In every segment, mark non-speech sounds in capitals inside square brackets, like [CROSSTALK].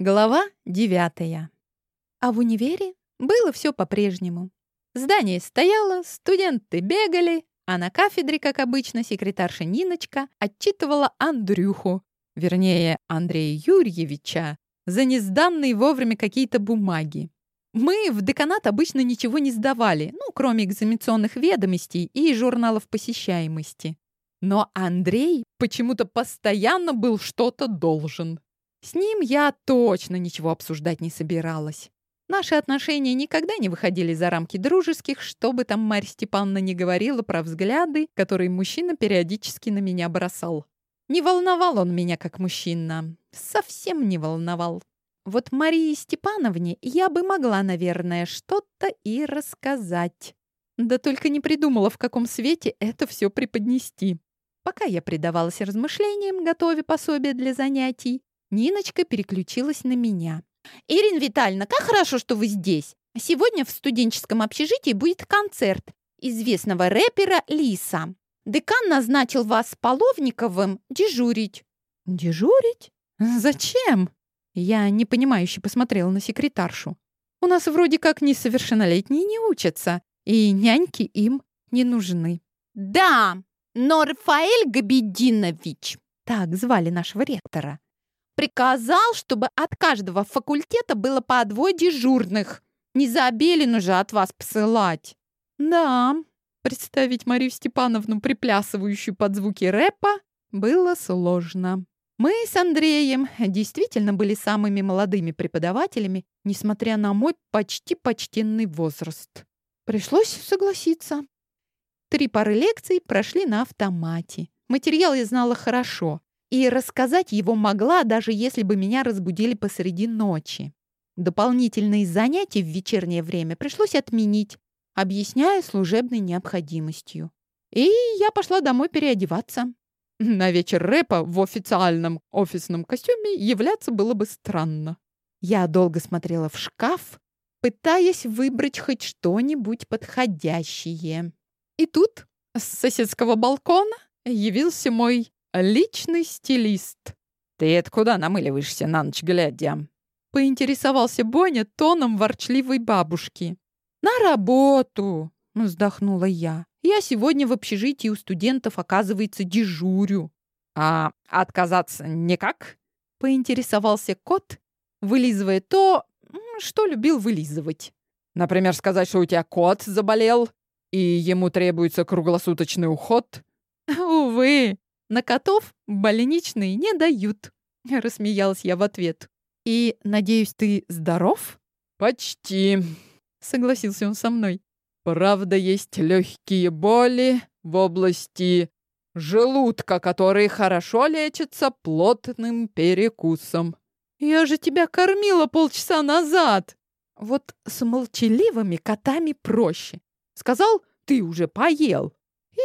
Глава девятая. А в универе было все по-прежнему. Здание стояло, студенты бегали, а на кафедре, как обычно, секретарша Ниночка отчитывала Андрюху, вернее, Андрея Юрьевича, за несданные вовремя какие-то бумаги. Мы в деканат обычно ничего не сдавали, ну, кроме экзаменационных ведомостей и журналов посещаемости. Но Андрей почему-то постоянно был что-то должен. С ним я точно ничего обсуждать не собиралась. Наши отношения никогда не выходили за рамки дружеских, что бы там Марья Степановна не говорила про взгляды, которые мужчина периодически на меня бросал. Не волновал он меня как мужчина. Совсем не волновал. Вот Марии Степановне я бы могла, наверное, что-то и рассказать. Да только не придумала, в каком свете это все преподнести. Пока я предавалась размышлениям, готовя пособие для занятий, Ниночка переключилась на меня. «Ирина Витальевна, как хорошо, что вы здесь. Сегодня в студенческом общежитии будет концерт известного рэпера Лиса. Декан назначил вас с Половниковым дежурить». «Дежурить? Зачем?» Я непонимающе посмотрела на секретаршу. «У нас вроде как несовершеннолетние не учатся, и няньки им не нужны». «Да, но Рафаэль Габединович, так звали нашего ректора, приказал, чтобы от каждого факультета было по двое дежурных. Не за Белину же от вас посылать. Да, представить Марию Степановну, приплясывающую под звуки рэпа, было сложно. Мы с Андреем действительно были самыми молодыми преподавателями, несмотря на мой почти почтенный возраст. Пришлось согласиться. Три пары лекций прошли на автомате. Материал я знала хорошо и рассказать его могла, даже если бы меня разбудили посреди ночи. Дополнительные занятия в вечернее время пришлось отменить, объясняя служебной необходимостью. И я пошла домой переодеваться. На вечер рэпа в официальном офисном костюме являться было бы странно. Я долго смотрела в шкаф, пытаясь выбрать хоть что-нибудь подходящее. И тут с соседского балкона явился мой Личный стилист. Ты это куда намыливаешься на ночь глядя? Поинтересовался Боня тоном ворчливой бабушки. На работу, вздохнула я. Я сегодня в общежитии у студентов, оказывается, дежурю. А отказаться никак? Поинтересовался кот, вылизывая то, что любил вылизывать. Например, сказать, что у тебя кот заболел, и ему требуется круглосуточный уход? [LAUGHS] Увы, на котов больничные не дают. Рассмеялась я в ответ. И, надеюсь, ты здоров? Почти, согласился он со мной. Правда, есть легкие боли в области желудка, которые хорошо лечатся плотным перекусом. Я же тебя кормила полчаса назад. Вот с молчаливыми котами проще. Сказал, ты уже поел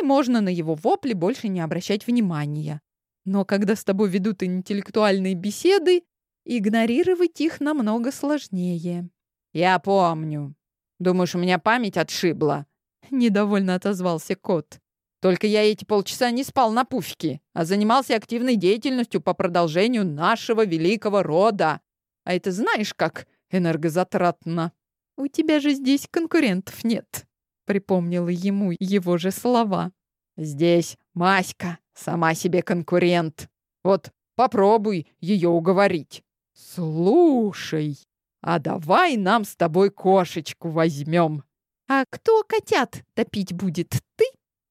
и можно на его вопли больше не обращать внимания. Но когда с тобой ведут интеллектуальные беседы, игнорировать их намного сложнее. «Я помню. Думаешь, у меня память отшибла?» [LAUGHS] Недовольно отозвался кот. «Только я эти полчаса не спал на пуфике, а занимался активной деятельностью по продолжению нашего великого рода. А это знаешь, как энергозатратно?» «У тебя же здесь конкурентов нет», Припомнила ему его же слова. «Здесь Маська, сама себе конкурент. Вот попробуй ее уговорить. Слушай, а давай нам с тобой кошечку возьмем». «А кто котят топить будет, ты?»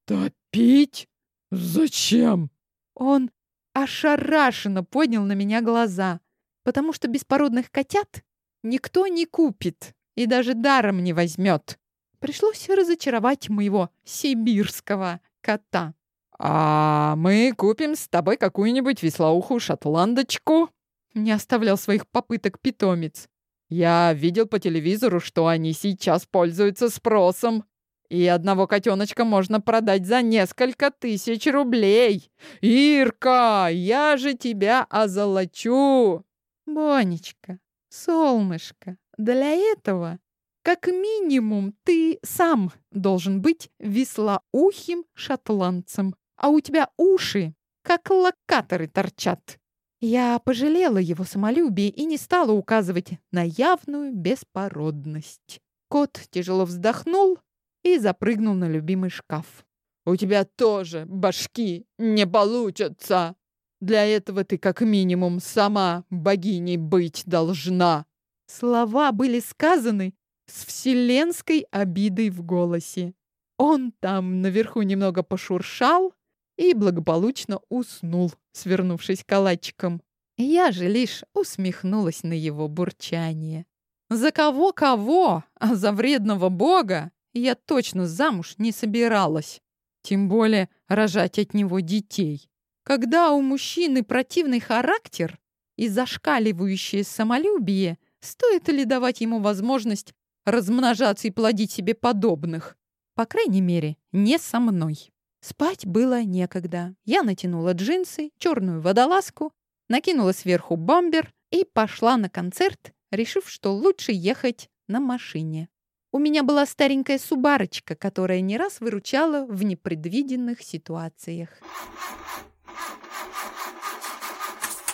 «Топить? Зачем?» Он ошарашенно поднял на меня глаза, потому что беспородных котят никто не купит и даже даром не возьмет. Пришлось разочаровать моего сибирского кота. «А мы купим с тобой какую-нибудь веслоухую шотландочку?» Не оставлял своих попыток питомец. «Я видел по телевизору, что они сейчас пользуются спросом. И одного котеночка можно продать за несколько тысяч рублей. Ирка, я же тебя озолочу!» «Бонечка, солнышко, для этого как минимум, ты сам должен быть веслоухим шотландцем, а у тебя уши, как локаторы, торчат. Я пожалела его самолюбие и не стала указывать на явную беспородность. Кот тяжело вздохнул и запрыгнул на любимый шкаф. «У тебя тоже башки не получатся. Для этого ты как минимум сама богиней быть должна». Слова были сказаны с вселенской обидой в голосе. Он там наверху немного пошуршал и благополучно уснул, свернувшись калачиком. Я же лишь усмехнулась на его бурчание. За кого-кого, а за вредного бога я точно замуж не собиралась. Тем более рожать от него детей. Когда у мужчины противный характер и зашкаливающее самолюбие, стоит ли давать ему возможность размножаться и плодить себе подобных? По крайней мере, не со мной. Спать было некогда. Я натянула джинсы, черную водолазку, накинула сверху бомбер и пошла на концерт, решив, что лучше ехать на машине. У меня была старенькая субарочка, которая не раз выручала в непредвиденных ситуациях.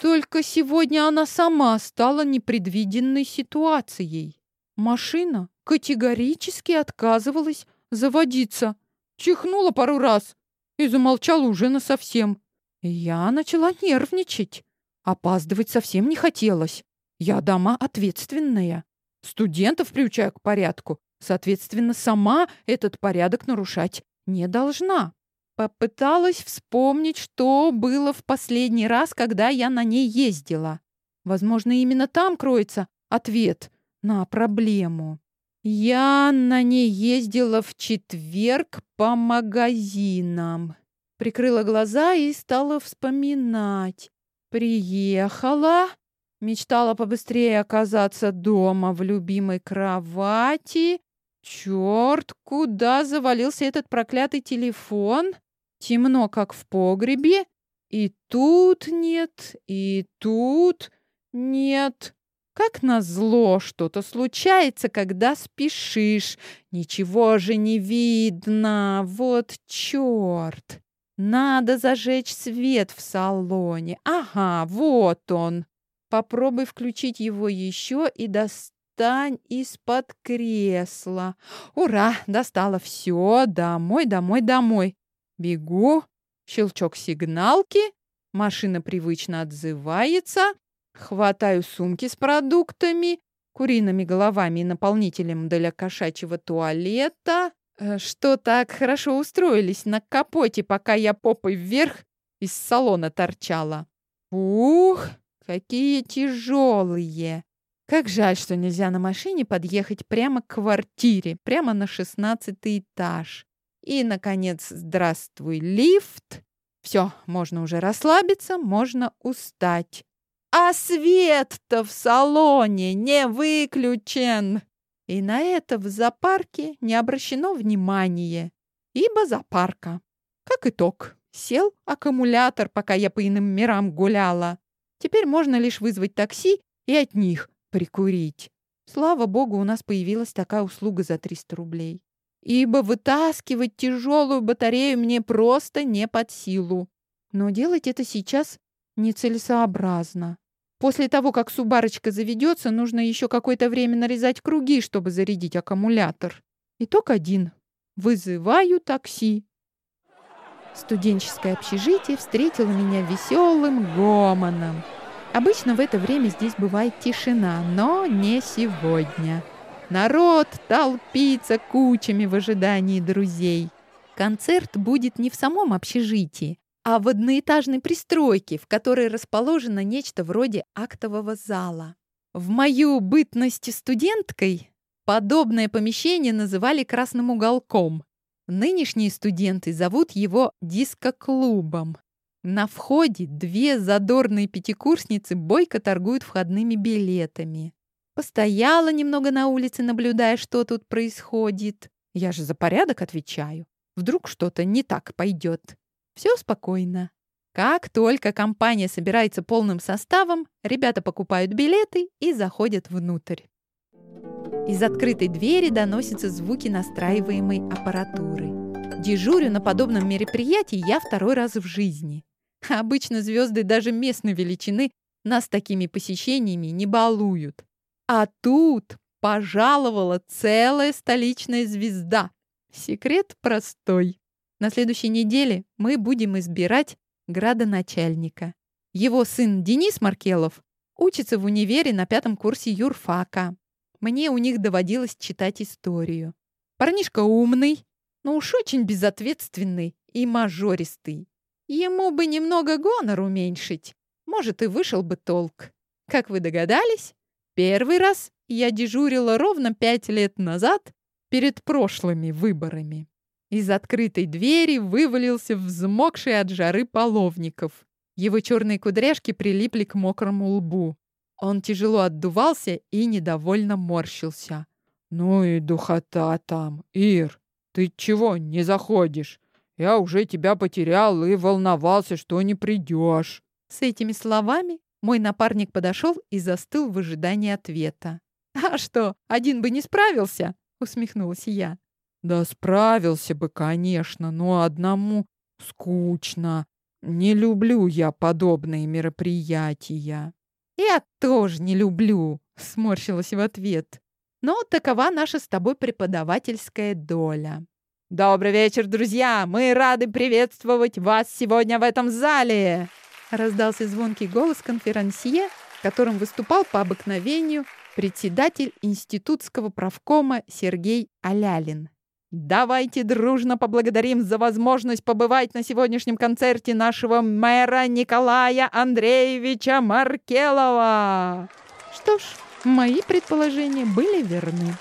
Только сегодня она сама стала непредвиденной ситуацией. Машина категорически отказывалась заводиться. Чихнула пару раз и замолчала уже насовсем. Я начала нервничать. Опаздывать совсем не хотелось. Я дама ответственная. Студентов приучаю к порядку. Соответственно, сама этот порядок нарушать не должна. Попыталась вспомнить, что было в последний раз, когда я на ней ездила. Возможно, именно там кроется ответ на проблему. Я на ней ездила в четверг по магазинам. Прикрыла глаза и стала вспоминать. Приехала, мечтала побыстрее оказаться дома в любимой кровати. Черт, куда завалился этот проклятый телефон? Темно, как в погребе. И тут нет, и тут нет. Как назло, что-то случается, когда спешишь. Ничего же не видно. Вот черт. Надо зажечь свет в салоне. Ага, вот он. Попробуй включить его еще и достань из-под кресла. Ура, достала все. Домой, домой, домой. Бегу. Щелчок сигналки. Машина привычно отзывается. Хватаю сумки с продуктами, куриными головами и наполнителем для кошачьего туалета. Э, что так хорошо устроились на капоте, пока я попой вверх из салона торчала. Ух, какие тяжелые! Как жаль, что нельзя на машине подъехать прямо к квартире, прямо на шестнадцатый этаж. И, наконец, здравствуй, лифт. Все, можно уже расслабиться, можно устать. А свет-то в салоне не выключен. И на это в зоопарке не обращено внимания, ибо зоопарка. Как итог, сел аккумулятор, пока я по иным мирам гуляла. Теперь можно лишь вызвать такси и от них прикурить. Слава богу, у нас появилась такая услуга за 300 рублей. Ибо вытаскивать тяжелую батарею мне просто не под силу. Но делать это сейчас нецелесообразно. После того, как субарочка заведется, нужно еще какое-то время нарезать круги, чтобы зарядить аккумулятор. Итог один. Вызываю такси. Студенческое общежитие встретило меня веселым гомоном. Обычно в это время здесь бывает тишина, но не сегодня. Народ толпится кучами в ожидании друзей. Концерт будет не в самом общежитии, а в одноэтажной пристройке, в которой расположено нечто вроде актового зала. В мою бытность студенткой подобное помещение называли «красным уголком». Нынешние студенты зовут его диско-клубом. На входе две задорные пятикурсницы бойко торгуют входными билетами. Постояла немного на улице, наблюдая, что тут происходит. Я же за порядок отвечаю. Вдруг что-то не так пойдет. Все спокойно. Как только компания собирается полным составом, ребята покупают билеты и заходят внутрь. Из открытой двери доносятся звуки настраиваемой аппаратуры. Дежурю на подобном мероприятии я второй раз в жизни. Обычно звезды даже местной величины Нас такими посещениями не балуют. А тут пожаловала целая столичная звезда. Секрет простой. На следующей неделе мы будем избирать градоначальника. Его сын Денис Маркелов учится в универе на пятом курсе юрфака. Мне у них доводилось читать историю. Парнишка умный, но уж очень безответственный и мажористый. Ему бы немного гонор уменьшить. Может, и вышел бы толк. Как вы догадались, первый раз я дежурила ровно пять лет назад перед прошлыми выборами. Из открытой двери вывалился взмокший от жары половников. Его черные кудряшки прилипли к мокрому лбу. Он тяжело отдувался и недовольно морщился. «Ну и духота там, Ир! Ты чего не заходишь? Я уже тебя потерял и волновался, что не придешь». С этими словами мой напарник подошел и застыл в ожидании ответа. «А что, один бы не справился?» — усмехнулась я. «Да справился бы, конечно, но одному скучно. Не люблю я подобные мероприятия». «Я тоже не люблю», — сморщилась в ответ. «Но такова наша с тобой преподавательская доля». «Добрый вечер, друзья! Мы рады приветствовать вас сегодня в этом зале!» Раздался звонкий голос конферансье, которым выступал по обыкновению председатель институтского правкома Сергей Алялин. Давайте дружно поблагодарим за возможность побывать на сегодняшнем концерте нашего мэра Николая Андреевича Маркелова. Что ж, мои предположения были верны.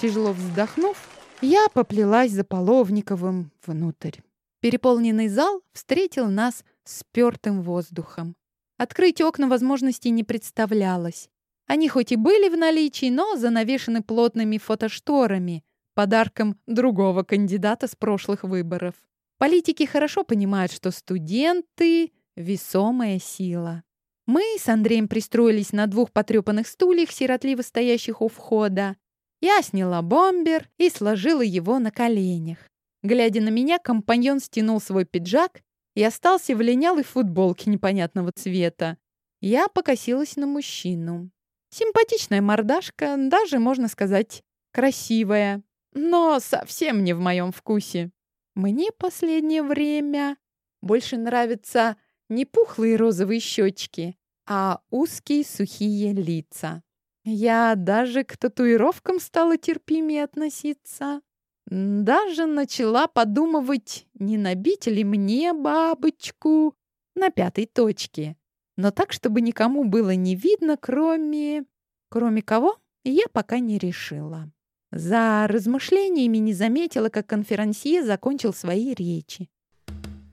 Тяжело вздохнув, я поплелась за Половниковым внутрь. Переполненный зал встретил нас спёртым воздухом. Открыть окна возможности не представлялось. Они хоть и были в наличии, но занавешены плотными фотошторами, подарком другого кандидата с прошлых выборов. Политики хорошо понимают, что студенты — весомая сила. Мы с Андреем пристроились на двух потрепанных стульях, сиротливо стоящих у входа. Я сняла бомбер и сложила его на коленях. Глядя на меня, компаньон стянул свой пиджак и остался в линялой футболке непонятного цвета. Я покосилась на мужчину. Симпатичная мордашка, даже, можно сказать, красивая но совсем не в моем вкусе. Мне последнее время больше нравятся не пухлые розовые щечки, а узкие сухие лица. Я даже к татуировкам стала терпимее относиться. Даже начала подумывать, не набить ли мне бабочку на пятой точке. Но так, чтобы никому было не видно, кроме... Кроме кого, я пока не решила. За размышлениями не заметила, как конферансье закончил свои речи.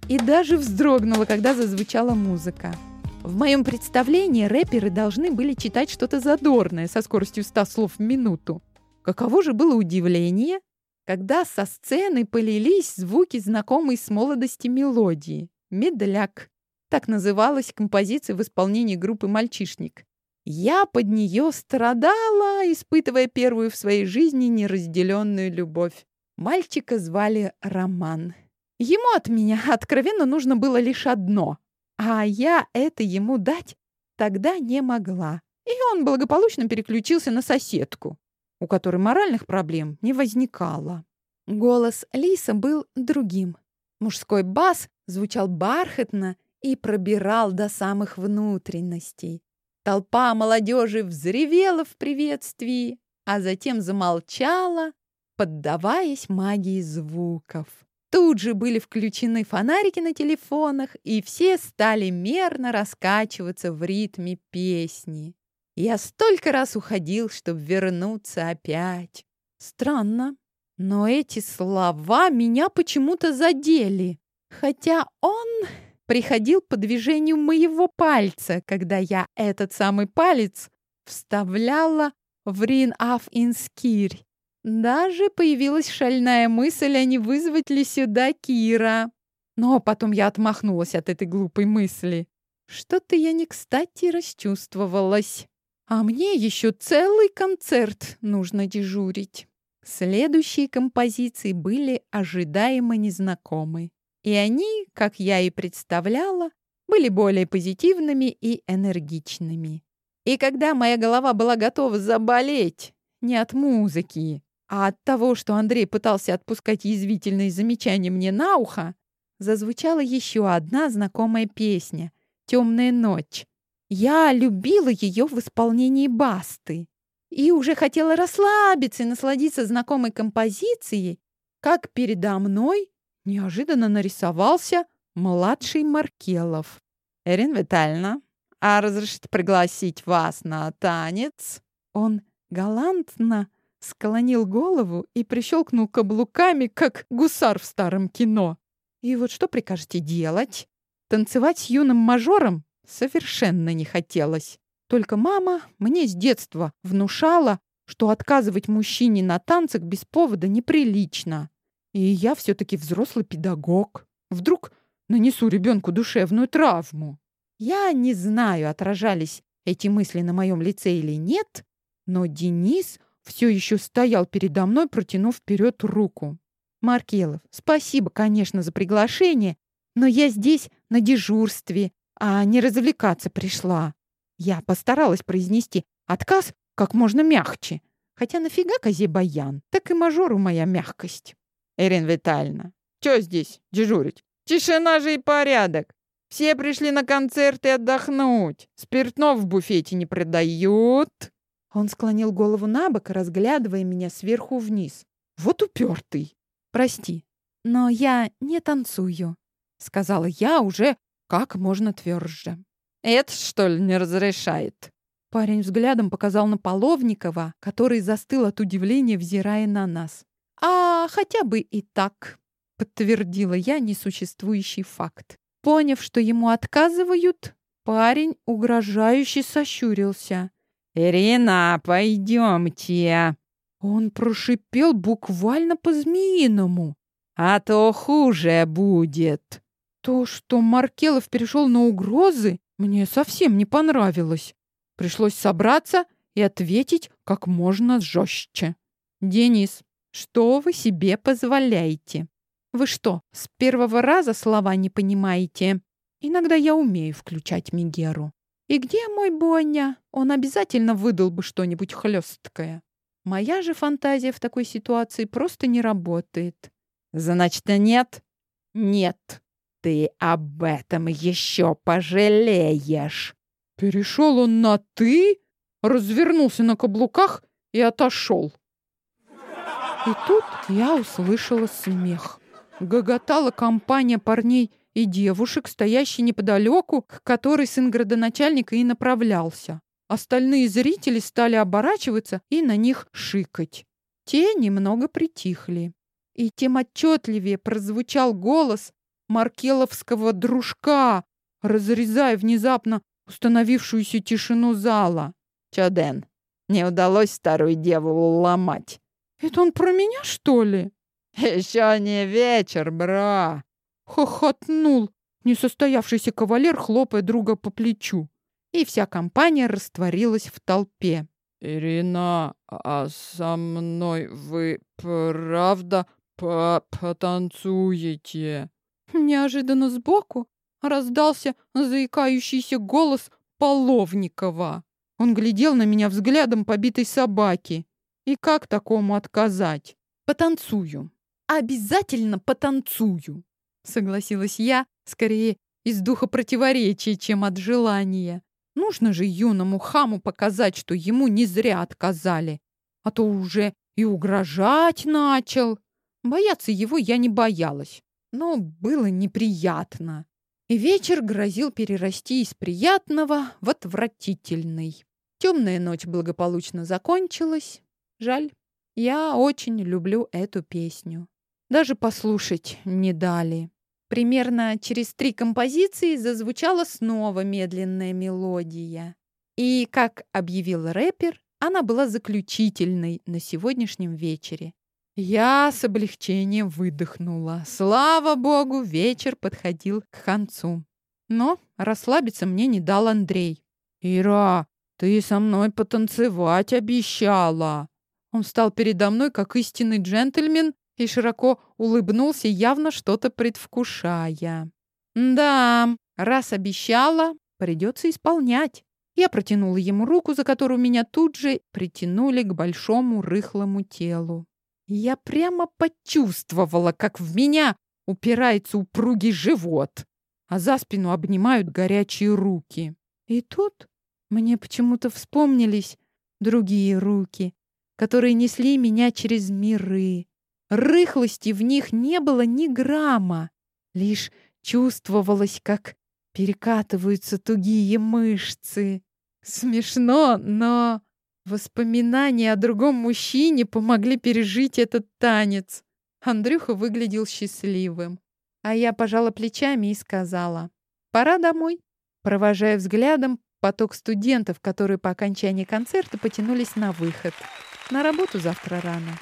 И даже вздрогнула, когда зазвучала музыка. В моем представлении рэперы должны были читать что-то задорное со скоростью 100 слов в минуту. Каково же было удивление, когда со сцены полились звуки, знакомые с молодости мелодии. «Медляк». Так называлась композиция в исполнении группы «Мальчишник». Я под нее страдала, испытывая первую в своей жизни неразделенную любовь. Мальчика звали Роман. Ему от меня [LAUGHS] откровенно нужно было лишь одно, а я это ему дать тогда не могла. И он благополучно переключился на соседку, у которой моральных проблем не возникало. Голос Лиса был другим. Мужской бас звучал бархатно и пробирал до самых внутренностей. Толпа молодежи взревела в приветствии, а затем замолчала, поддаваясь магии звуков. Тут же были включены фонарики на телефонах, и все стали мерно раскачиваться в ритме песни. Я столько раз уходил, чтобы вернуться опять. Странно, но эти слова меня почему-то задели. Хотя он приходил по движению моего пальца, когда я этот самый палец вставляла в рин аф инскирь. Даже появилась шальная мысль, а не вызвать ли сюда Кира. Но потом я отмахнулась от этой глупой мысли. Что-то я не кстати расчувствовалась. А мне еще целый концерт нужно дежурить. Следующие композиции были ожидаемо незнакомы. И они, как я и представляла, были более позитивными и энергичными. И когда моя голова была готова заболеть, не от музыки, а от того, что Андрей пытался отпускать язвительные замечания мне на ухо, зазвучала еще одна знакомая песня «Темная ночь». Я любила ее в исполнении Басты и уже хотела расслабиться и насладиться знакомой композицией, как передо мной неожиданно нарисовался младший Маркелов. «Эрин Витальевна, а разрешите пригласить вас на танец?» Он галантно склонил голову и прищелкнул каблуками, как гусар в старом кино. «И вот что прикажете делать?» Танцевать с юным мажором совершенно не хотелось. Только мама мне с детства внушала, что отказывать мужчине на танцах без повода неприлично. И я все-таки взрослый педагог. Вдруг нанесу ребенку душевную травму. Я не знаю, отражались эти мысли на моем лице или нет, но Денис все еще стоял передо мной, протянув вперед руку. «Маркелов, спасибо, конечно, за приглашение, но я здесь на дежурстве, а не развлекаться пришла». Я постаралась произнести отказ как можно мягче. Хотя нафига козе баян? Так и мажору моя мягкость. Ирина Витальевна, что здесь дежурить? Тишина же и порядок. Все пришли на концерт и отдохнуть. Спиртного в буфете не продают. Он склонил голову на бок, разглядывая меня сверху вниз. Вот упертый. Прости, но я не танцую, сказала я уже как можно тверже. Это что ли не разрешает? Парень взглядом показал на Половникова, который застыл от удивления, взирая на нас. А хотя бы и так, подтвердила я несуществующий факт. Поняв, что ему отказывают, парень угрожающе сощурился. «Ирина, пойдемте!» Он прошипел буквально по-змеиному. «А то хуже будет!» То, что Маркелов перешел на угрозы, мне совсем не понравилось. Пришлось собраться и ответить как можно жестче. «Денис, что вы себе позволяете? Вы что, с первого раза слова не понимаете? Иногда я умею включать Мигеру. И где мой Боня? Он обязательно выдал бы что-нибудь хлесткое. Моя же фантазия в такой ситуации просто не работает. Значит, нет? Нет. Ты об этом еще пожалеешь. Перешел он на «ты», развернулся на каблуках и отошел. И тут я услышала смех. Гоготала компания парней и девушек, стоящие неподалеку, к которой сын градоначальника и направлялся. Остальные зрители стали оборачиваться и на них шикать. Те немного притихли. И тем отчетливее прозвучал голос маркеловского дружка, разрезая внезапно установившуюся тишину зала. «Чё, не удалось старую деву ломать?» «Это он про меня, что ли?» «Еще не вечер, бра!» Хохотнул несостоявшийся кавалер, хлопая друга по плечу. И вся компания растворилась в толпе. «Ирина, а со мной вы правда по потанцуете?» Неожиданно сбоку раздался заикающийся голос Половникова. Он глядел на меня взглядом побитой собаки. И как такому отказать? Потанцую. Обязательно потанцую. Согласилась я, скорее из духа противоречия, чем от желания. Нужно же юному хаму показать, что ему не зря отказали. А то уже и угрожать начал. Бояться его я не боялась, но было неприятно. И вечер грозил перерасти из приятного в отвратительный. Темная ночь благополучно закончилась. Жаль, я очень люблю эту песню. Даже послушать не дали. Примерно через три композиции зазвучала снова медленная мелодия. И, как объявил рэпер, она была заключительной на сегодняшнем вечере. Я с облегчением выдохнула. Слава богу, вечер подходил к концу. Но расслабиться мне не дал Андрей. «Ира, ты со мной потанцевать обещала!» Он встал передо мной, как истинный джентльмен, и широко улыбнулся, явно что-то предвкушая. «Да, Раз обещала, придется исполнять. Я протянула ему руку, за которую меня тут же притянули к большому рыхлому телу. Я прямо почувствовала, как в меня упирается упругий живот, а за спину обнимают горячие руки. И тут мне почему-то вспомнились другие руки, которые несли меня через миры. Рыхлости в них не было ни грамма, лишь чувствовалось, как перекатываются тугие мышцы. Смешно, но воспоминания о другом мужчине помогли пережить этот танец. Андрюха выглядел счастливым. А я пожала плечами и сказала, «Пора домой», провожая взглядом поток студентов, которые по окончании концерта потянулись на выход. На работу завтра рано.